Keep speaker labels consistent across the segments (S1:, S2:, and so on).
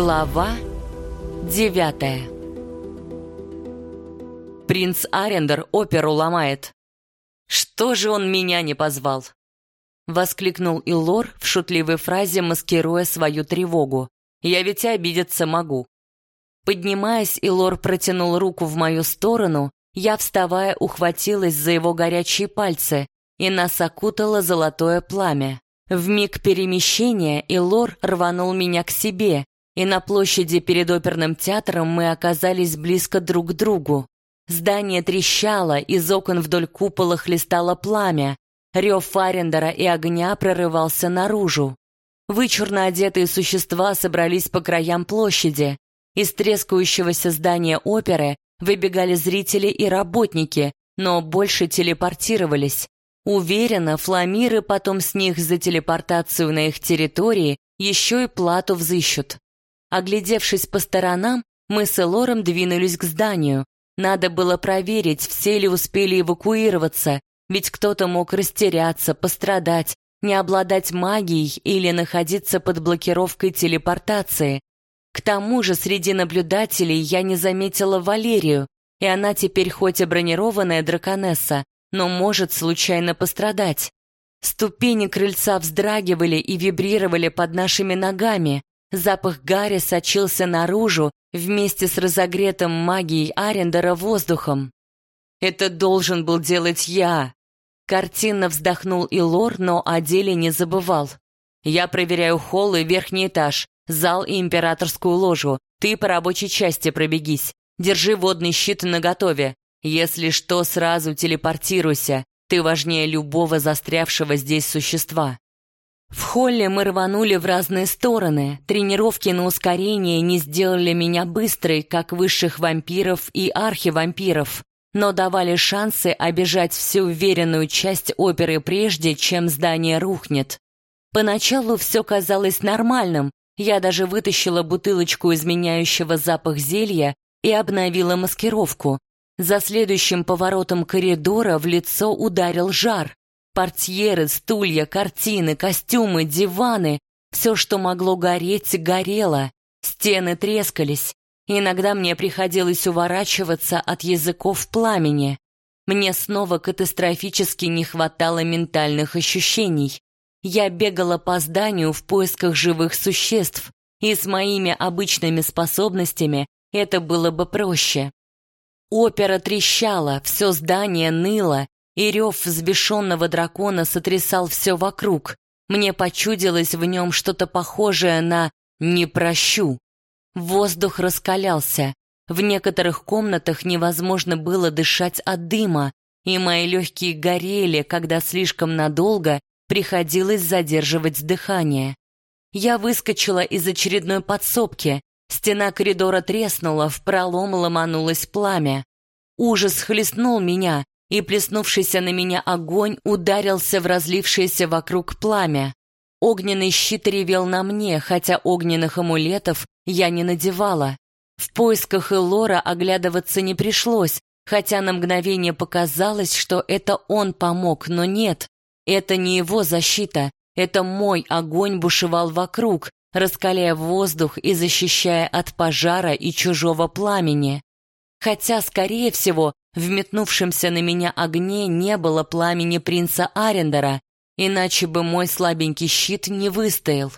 S1: Глава девятая Принц Арендер оперу ломает. Что же он меня не позвал? Воскликнул Илор в шутливой фразе, маскируя свою тревогу. Я ведь обидеться могу. Поднимаясь, Илор протянул руку в мою сторону, я, вставая, ухватилась за его горячие пальцы, и нас окутало золотое пламя. В миг перемещения Илор рванул меня к себе, и на площади перед оперным театром мы оказались близко друг к другу. Здание трещало, из окон вдоль купола хлестало пламя. Рев Фарендера и огня прорывался наружу. Вычурно одетые существа собрались по краям площади. Из трескающегося здания оперы выбегали зрители и работники, но больше телепортировались. Уверена, фламиры потом с них за телепортацию на их территории еще и плату взыщут. Оглядевшись по сторонам, мы с Элором двинулись к зданию. Надо было проверить, все ли успели эвакуироваться, ведь кто-то мог растеряться, пострадать, не обладать магией или находиться под блокировкой телепортации. К тому же среди наблюдателей я не заметила Валерию, и она теперь хоть и бронированная драконесса, но может случайно пострадать. Ступени крыльца вздрагивали и вибрировали под нашими ногами. Запах гари сочился наружу вместе с разогретым магией Арендера воздухом. «Это должен был делать я!» Картинно вздохнул и Лор, но о деле не забывал. «Я проверяю холл и верхний этаж, зал и императорскую ложу. Ты по рабочей части пробегись. Держи водный щит наготове. Если что, сразу телепортируйся. Ты важнее любого застрявшего здесь существа. В холле мы рванули в разные стороны. Тренировки на ускорение не сделали меня быстрой, как высших вампиров и архивампиров, но давали шансы обижать всю уверенную часть оперы прежде, чем здание рухнет. Поначалу все казалось нормальным. Я даже вытащила бутылочку изменяющего запах зелья и обновила маскировку. За следующим поворотом коридора в лицо ударил жар. Портьеры, стулья, картины, костюмы, диваны — все, что могло гореть, горело. Стены трескались. Иногда мне приходилось уворачиваться от языков пламени. Мне снова катастрофически не хватало ментальных ощущений. Я бегала по зданию в поисках живых существ, и с моими обычными способностями это было бы проще. Опера трещала, все здание ныло, и рев взбешенного дракона сотрясал все вокруг. Мне почудилось в нем что-то похожее на «не прощу». Воздух раскалялся. В некоторых комнатах невозможно было дышать от дыма, и мои легкие горели, когда слишком надолго приходилось задерживать дыхание. Я выскочила из очередной подсобки. Стена коридора треснула, в пролом ломанулось пламя. Ужас хлестнул меня, и плеснувшийся на меня огонь ударился в разлившееся вокруг пламя. Огненный щит ревел на мне, хотя огненных амулетов я не надевала. В поисках Элора оглядываться не пришлось, хотя на мгновение показалось, что это он помог, но нет. Это не его защита, это мой огонь бушевал вокруг, раскаляя воздух и защищая от пожара и чужого пламени. Хотя, скорее всего, в метнувшемся на меня огне не было пламени принца Арендера, иначе бы мой слабенький щит не выстоял.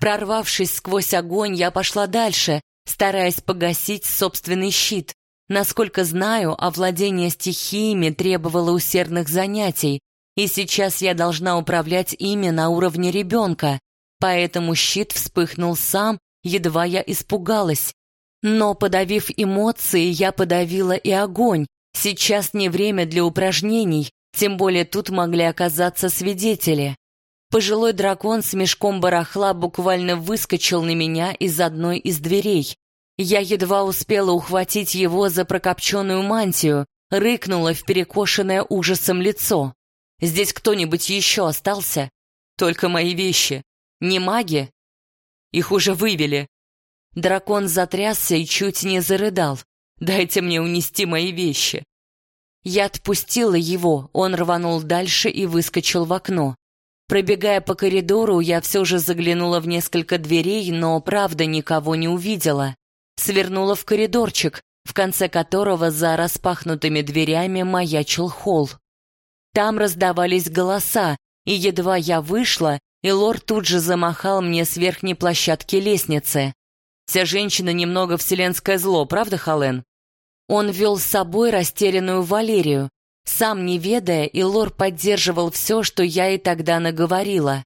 S1: Прорвавшись сквозь огонь, я пошла дальше, стараясь погасить собственный щит. Насколько знаю, овладение стихиями требовало усердных занятий, и сейчас я должна управлять ими на уровне ребенка, поэтому щит вспыхнул сам, едва я испугалась. Но, подавив эмоции, я подавила и огонь, Сейчас не время для упражнений, тем более тут могли оказаться свидетели. Пожилой дракон с мешком барахла буквально выскочил на меня из одной из дверей. Я едва успела ухватить его за прокопченную мантию, рыкнула в перекошенное ужасом лицо. «Здесь кто-нибудь еще остался? Только мои вещи. Не маги?» «Их уже вывели». Дракон затрясся и чуть не зарыдал. Дайте мне унести мои вещи. Я отпустила его, он рванул дальше и выскочил в окно. Пробегая по коридору, я все же заглянула в несколько дверей, но, правда, никого не увидела. Свернула в коридорчик, в конце которого за распахнутыми дверями маячил холл. Там раздавались голоса, и едва я вышла, и лор тут же замахал мне с верхней площадки лестницы. Вся женщина немного вселенское зло, правда, Хален? Он вел с собой растерянную Валерию. Сам не ведая, и лор поддерживал все, что я и тогда наговорила.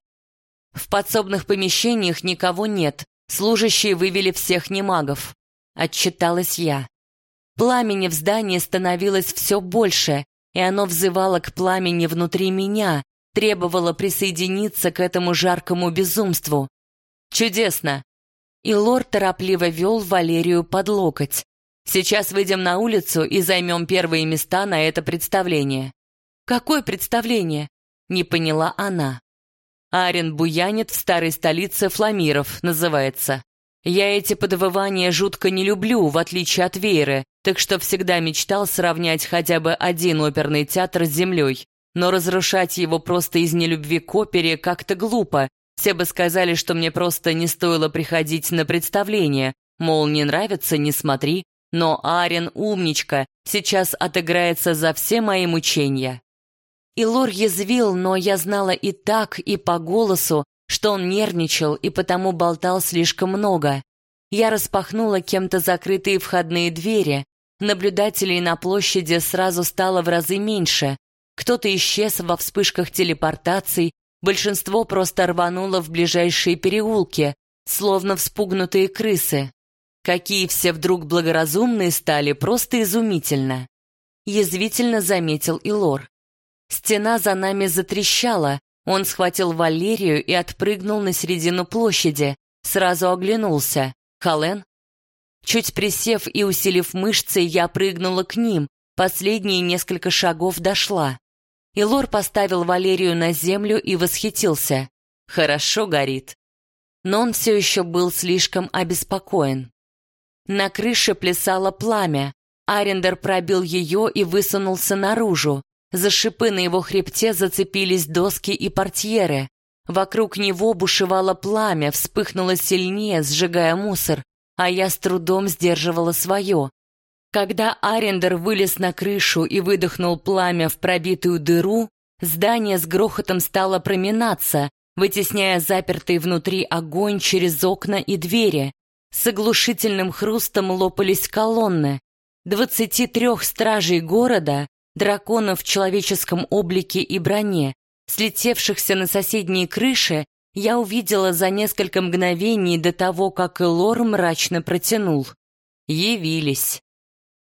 S1: В подсобных помещениях никого нет, служащие вывели всех немагов. Отчиталась я. Пламени в здании становилось все больше, и оно взывало к пламени внутри меня, требовала присоединиться к этому жаркому безумству. Чудесно. И лорд торопливо вел Валерию под локоть. Сейчас выйдем на улицу и займем первые места на это представление. Какое представление? Не поняла она. Арен буянит в старой столице Фламиров, называется. Я эти подвывания жутко не люблю, в отличие от Вейры, так что всегда мечтал сравнять хотя бы один оперный театр с землей. Но разрушать его просто из нелюбви к опере как-то глупо. Все бы сказали, что мне просто не стоило приходить на представление. Мол, не нравится, не смотри. Но Арен умничка, сейчас отыграется за все мои мучения. И Лор язвил, но я знала и так, и по голосу, что он нервничал и потому болтал слишком много. Я распахнула кем-то закрытые входные двери. Наблюдателей на площади сразу стало в разы меньше. Кто-то исчез во вспышках телепортаций, большинство просто рвануло в ближайшие переулки, словно вспугнутые крысы. Какие все вдруг благоразумные стали, просто изумительно. Язвительно заметил и Лор. Стена за нами затрещала, он схватил Валерию и отпрыгнул на середину площади, сразу оглянулся. «Холлен?» Чуть присев и усилив мышцы, я прыгнула к ним, последние несколько шагов дошла. И Лор поставил Валерию на землю и восхитился. Хорошо горит. Но он все еще был слишком обеспокоен. На крыше плясало пламя. Арендер пробил ее и высунулся наружу. За шипы на его хребте зацепились доски и портьеры. Вокруг него бушевало пламя, вспыхнуло сильнее, сжигая мусор, а я с трудом сдерживала свое. Когда Арендер вылез на крышу и выдохнул пламя в пробитую дыру, здание с грохотом стало проминаться, вытесняя запертый внутри огонь через окна и двери. С оглушительным хрустом лопались колонны. Двадцати трех стражей города, драконов в человеческом облике и броне, слетевшихся на соседние крыши, я увидела за несколько мгновений до того, как Элор мрачно протянул. Явились.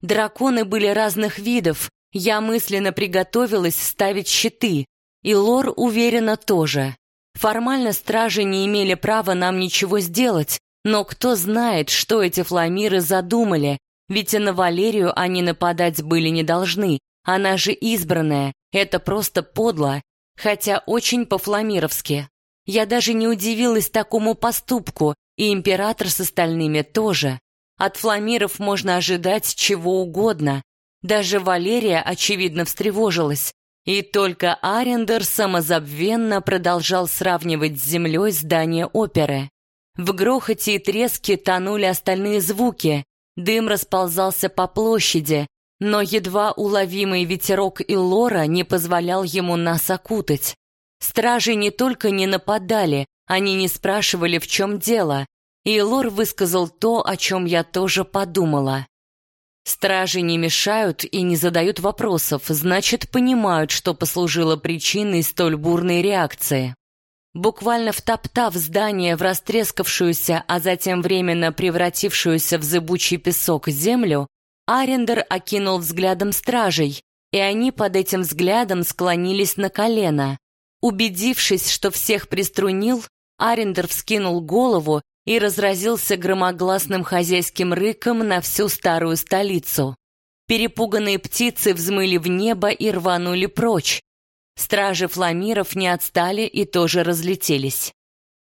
S1: Драконы были разных видов, я мысленно приготовилась ставить щиты, и Лор уверенно тоже. Формально стражи не имели права нам ничего сделать, но кто знает, что эти фламиры задумали, ведь и на Валерию они нападать были не должны, она же избранная, это просто подло, хотя очень по-фламировски. Я даже не удивилась такому поступку, и император с остальными тоже. От фламиров можно ожидать чего угодно. Даже Валерия, очевидно, встревожилась. И только Арендер самозабвенно продолжал сравнивать с землей здание оперы. В грохоте и треске тонули остальные звуки. Дым расползался по площади, но едва уловимый ветерок Иллора не позволял ему нас окутать. Стражи не только не нападали, они не спрашивали, в чем дело, и Лор высказал то, о чем я тоже подумала. Стражи не мешают и не задают вопросов, значит, понимают, что послужило причиной столь бурной реакции. Буквально втоптав здание в растрескавшуюся, а затем временно превратившуюся в зыбучий песок землю, Арендер окинул взглядом стражей, и они под этим взглядом склонились на колено. Убедившись, что всех приструнил, Арендер вскинул голову и разразился громогласным хозяйским рыком на всю старую столицу. Перепуганные птицы взмыли в небо и рванули прочь. Стражи фламиров не отстали и тоже разлетелись.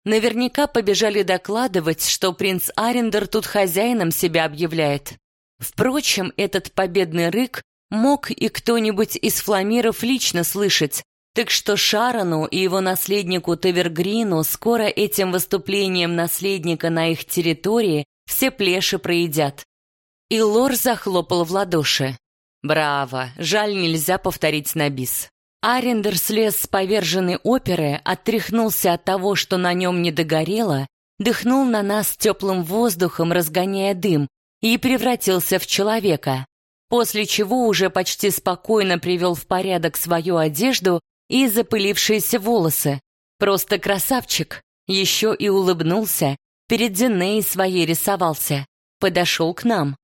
S1: Наверняка побежали докладывать, что принц Арендер тут хозяином себя объявляет. Впрочем, этот победный рык мог и кто-нибудь из фламиров лично слышать, Так что Шарону и его наследнику Тавергрину скоро этим выступлением наследника на их территории все плеши проедят. И Лор захлопал в ладоши. Браво, жаль, нельзя повторить на бис. Арендер слез с поверженной оперы, оттряхнулся от того, что на нем не догорело, дыхнул на нас теплым воздухом, разгоняя дым, и превратился в человека, после чего уже почти спокойно привел в порядок свою одежду и запылившиеся волосы. Просто красавчик. Еще и улыбнулся, перед Диней своей рисовался. Подошел к нам.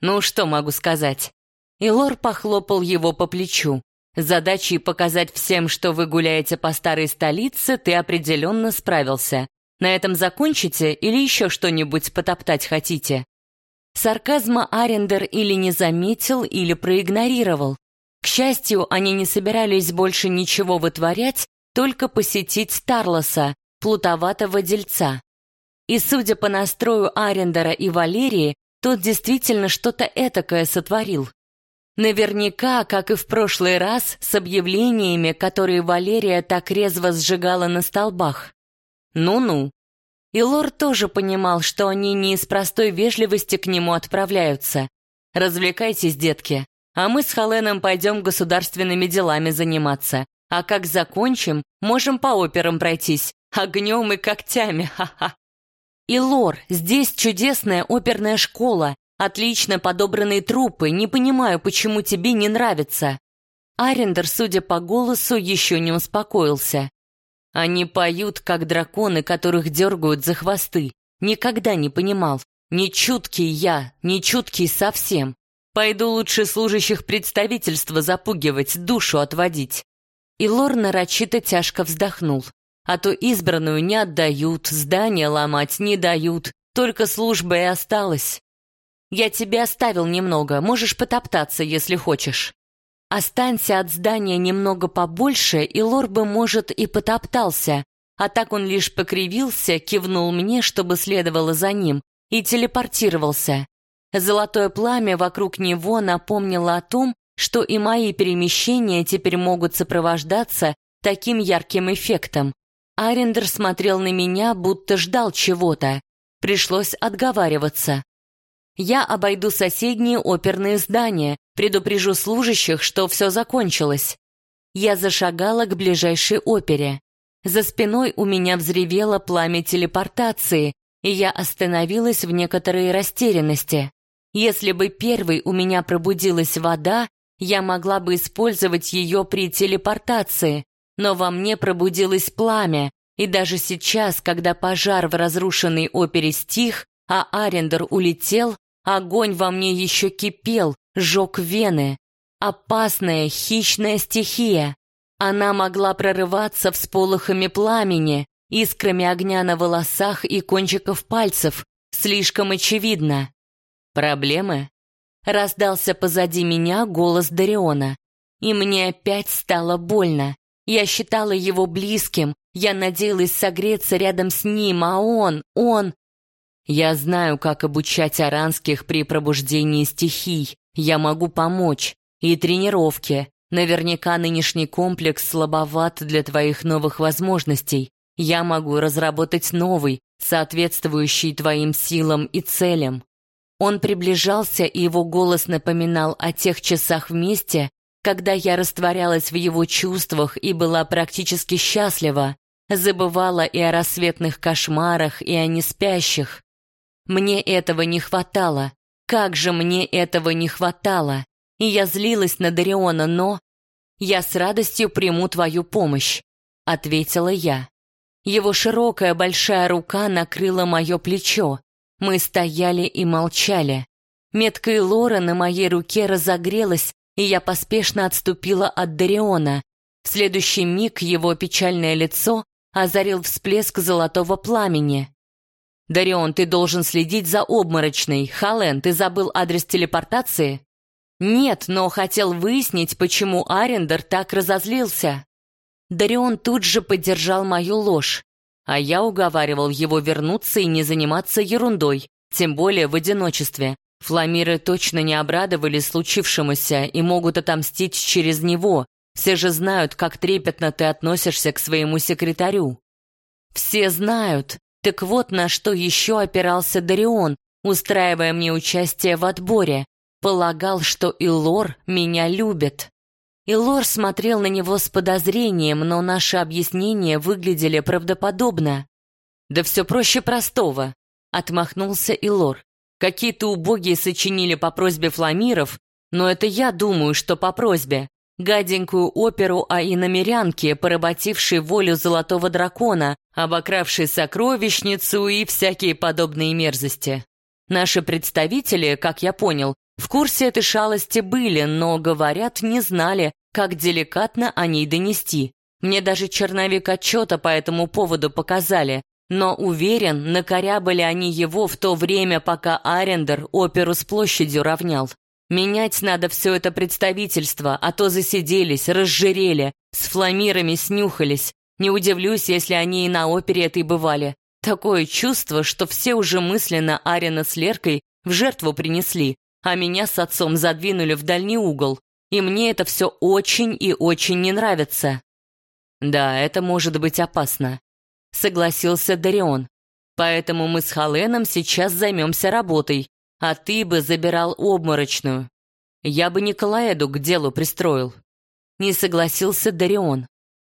S1: Ну, что могу сказать? И Лор похлопал его по плечу. Задачей показать всем, что вы гуляете по старой столице, ты определенно справился. На этом закончите или еще что-нибудь потоптать хотите? Сарказма Арендер или не заметил, или проигнорировал. К счастью, они не собирались больше ничего вытворять, только посетить Тарлоса, плутоватого дельца. И судя по настрою Арендера и Валерии, тот действительно что-то этакое сотворил. Наверняка, как и в прошлый раз, с объявлениями, которые Валерия так резво сжигала на столбах. Ну-ну. И Лор тоже понимал, что они не из простой вежливости к нему отправляются. Развлекайтесь, детки, а мы с Холеном пойдем государственными делами заниматься. А как закончим, можем по операм пройтись, огнем и когтями, ха-ха. И Лор, здесь чудесная оперная школа, отлично подобранные трупы, не понимаю, почему тебе не нравится. Арендер, судя по голосу, еще не успокоился. Они поют, как драконы, которых дергают за хвосты. Никогда не понимал. Не чуткий я, не чуткий совсем. Пойду лучше служащих представительства запугивать, душу отводить. И Лор нарочито тяжко вздохнул. А то избранную не отдают, здание ломать не дают, только служба и осталась. Я тебе оставил немного, можешь потоптаться, если хочешь. Останься от здания немного побольше, и Лор бы, может, и потоптался, а так он лишь покривился, кивнул мне, чтобы следовало за ним, и телепортировался. Золотое пламя вокруг него напомнило о том, что и мои перемещения теперь могут сопровождаться таким ярким эффектом. Арендер смотрел на меня, будто ждал чего-то. Пришлось отговариваться. Я обойду соседние оперные здания, предупрежу служащих, что все закончилось. Я зашагала к ближайшей опере. За спиной у меня взревело пламя телепортации, и я остановилась в некоторой растерянности. Если бы первой у меня пробудилась вода, я могла бы использовать ее при телепортации, но во мне пробудилось пламя, и даже сейчас, когда пожар в разрушенной опере стих, а Арендер улетел, огонь во мне еще кипел, жег вены. Опасная, хищная стихия. Она могла прорываться всполохами пламени, искрами огня на волосах и кончиков пальцев. Слишком очевидно. Проблемы? Раздался позади меня голос Дариона. И мне опять стало больно. Я считала его близким, я надеялась согреться рядом с ним, а он, он... Я знаю, как обучать аранских при пробуждении стихий. Я могу помочь. И тренировки. Наверняка нынешний комплекс слабоват для твоих новых возможностей. Я могу разработать новый, соответствующий твоим силам и целям. Он приближался, и его голос напоминал о тех часах вместе, когда я растворялась в его чувствах и была практически счастлива, забывала и о рассветных кошмарах, и о неспящих. Мне этого не хватало. Как же мне этого не хватало. И я злилась на Дариона, но... «Я с радостью приму твою помощь», — ответила я. Его широкая большая рука накрыла мое плечо. Мы стояли и молчали. Метка Лора на моей руке разогрелась, и я поспешно отступила от Дариона. В следующий миг его печальное лицо озарил всплеск золотого пламени. «Дарион, ты должен следить за обморочной. Хален, ты забыл адрес телепортации?» «Нет, но хотел выяснить, почему Арендер так разозлился». Дарион тут же поддержал мою ложь, а я уговаривал его вернуться и не заниматься ерундой, тем более в одиночестве. Фламиры точно не обрадовались случившемуся и могут отомстить через него, Все же знают, как трепетно ты относишься к своему секретарю. Все знают. Так вот, на что еще опирался Дарион, устраивая мне участие в отборе. Полагал, что Илор меня любит. Илор смотрел на него с подозрением, но наши объяснения выглядели правдоподобно. «Да все проще простого», — отмахнулся Илор. «Какие-то убогие сочинили по просьбе фламиров, но это я думаю, что по просьбе. Гаденькую оперу о иномерянке, поработившей волю золотого дракона, обокравшей сокровищницу и всякие подобные мерзости. Наши представители, как я понял, в курсе этой шалости были, но, говорят, не знали, как деликатно о ней донести. Мне даже черновик отчета по этому поводу показали, но, уверен, накорябали они его в то время, пока Арендер оперу с площадью равнял. Менять надо все это представительство, а то засиделись, разжирели, с фламирами снюхались. Не удивлюсь, если они и на опере этой бывали. Такое чувство, что все уже мысленно Арина с Леркой в жертву принесли, а меня с отцом задвинули в дальний угол. И мне это все очень и очень не нравится. Да, это может быть опасно, согласился Дарион. Поэтому мы с Халеном сейчас займемся работой, а ты бы забирал обморочную. Я бы Николаэду к делу пристроил. Не согласился Дарион.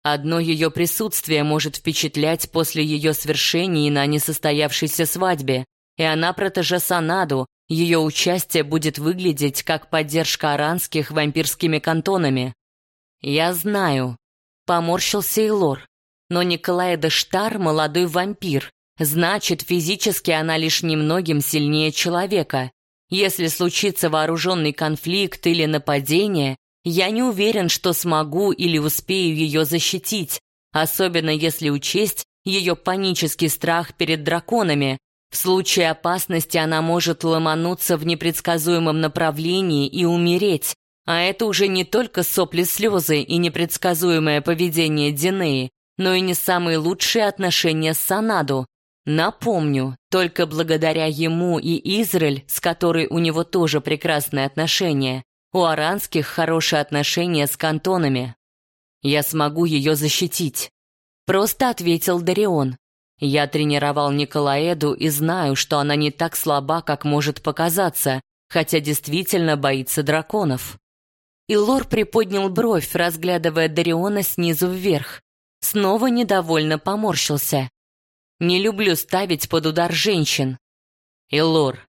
S1: Одно ее присутствие может впечатлять после ее свершений на несостоявшейся свадьбе, и она протеже Санаду, ее участие будет выглядеть как поддержка аранских вампирскими кантонами. Я знаю. Поморщился и Лор. Но Николай Дештар — молодой вампир. Значит, физически она лишь немногим сильнее человека. Если случится вооруженный конфликт или нападение, я не уверен, что смогу или успею ее защитить, особенно если учесть ее панический страх перед драконами, в случае опасности она может ломануться в непредсказуемом направлении и умереть, а это уже не только сопли-слезы и непредсказуемое поведение Динеи, но и не самые лучшие отношения с Санаду. Напомню, только благодаря ему и Израиль, с которой у него тоже прекрасные отношения, у аранских хорошие отношения с кантонами. Я смогу ее защитить. Просто ответил Дарион. Я тренировал Николаэду и знаю, что она не так слаба, как может показаться, хотя действительно боится драконов. И Лор приподнял бровь, разглядывая Дариона снизу вверх. Снова недовольно поморщился. «Не люблю ставить под удар женщин». «Илор».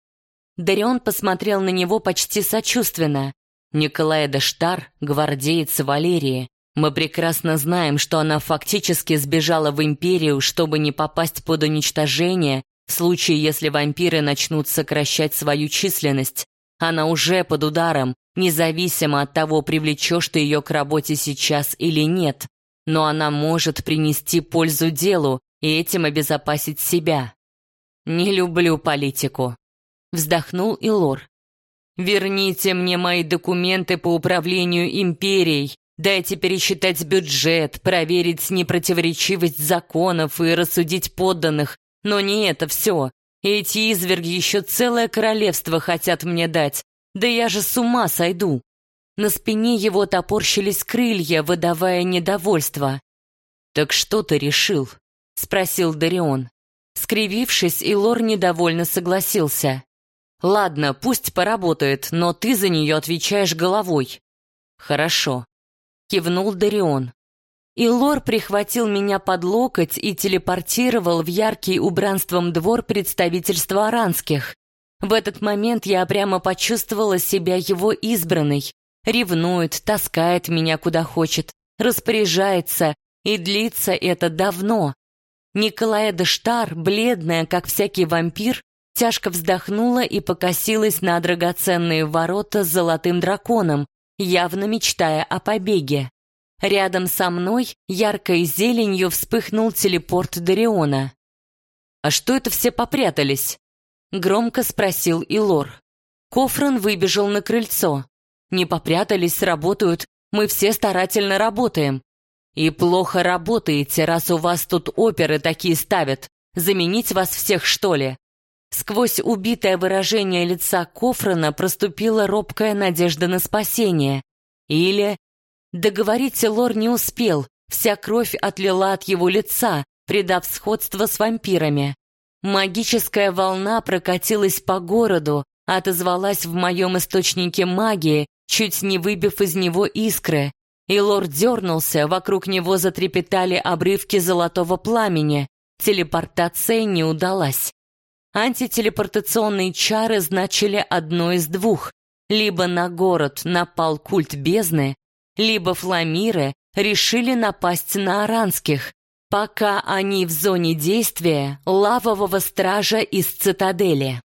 S1: Дарион посмотрел на него почти сочувственно. Николаэда Штар — гвардеец Валерии. Мы прекрасно знаем, что она фактически сбежала в Империю, чтобы не попасть под уничтожение в случае, если вампиры начнут сокращать свою численность. Она уже под ударом, независимо от того, привлечешь ты ее к работе сейчас или нет. Но она может принести пользу делу и этим обезопасить себя. «Не люблю политику», — вздохнул Илор. «Верните мне мои документы по управлению империей, Дайте пересчитать бюджет, проверить непротиворечивость законов и рассудить подданных. Но не это все. Эти изверги еще целое королевство хотят мне дать. Да я же с ума сойду. На спине его топорщились крылья, выдавая недовольство. «Так что ты решил?» — спросил Дарион. Скривившись, Илор недовольно согласился. «Ладно, пусть поработает, но ты за нее отвечаешь головой». «Хорошо кивнул Дарион. И Лор прихватил меня под локоть и телепортировал в яркий убранством двор представительства аранских. В этот момент я прямо почувствовала себя его избранной. Ревнует, таскает меня куда хочет, распоряжается, и длится это давно. Николая Дештар, бледная, как всякий вампир, тяжко вздохнула и покосилась на драгоценные ворота с золотым драконом, явно мечтая о побеге. Рядом со мной яркой зеленью вспыхнул телепорт Дариона. «А что это все попрятались?» — громко спросил Илор. Кофран выбежал на крыльцо. «Не попрятались, работают. Мы все старательно работаем. И плохо работаете, раз у вас тут оперы такие ставят. Заменить вас всех, что ли?» Сквозь убитое выражение лица Кофрана проступила робкая надежда на спасение. Или... Договорить Лор не успел, вся кровь отлила от его лица, придав сходство с вампирами. Магическая волна прокатилась по городу, отозвалась в моем источнике магии, чуть не выбив из него искры. И лорд дернулся, вокруг него затрепетали обрывки золотого пламени. Телепортация не удалась. Антителепортационные чары значили одно из двух. Либо на город напал культ бездны, либо фламиры решили напасть на аранских, пока они в зоне действия лавового стража из цитадели.